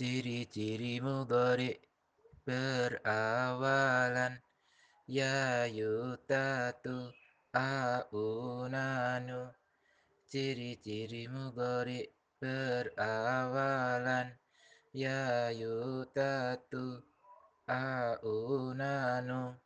Ciri-ciri mudhari' berawalan ya, yutatu aunanu. Ciri-ciri mudhari' berawalan ya, yutatu aunanu.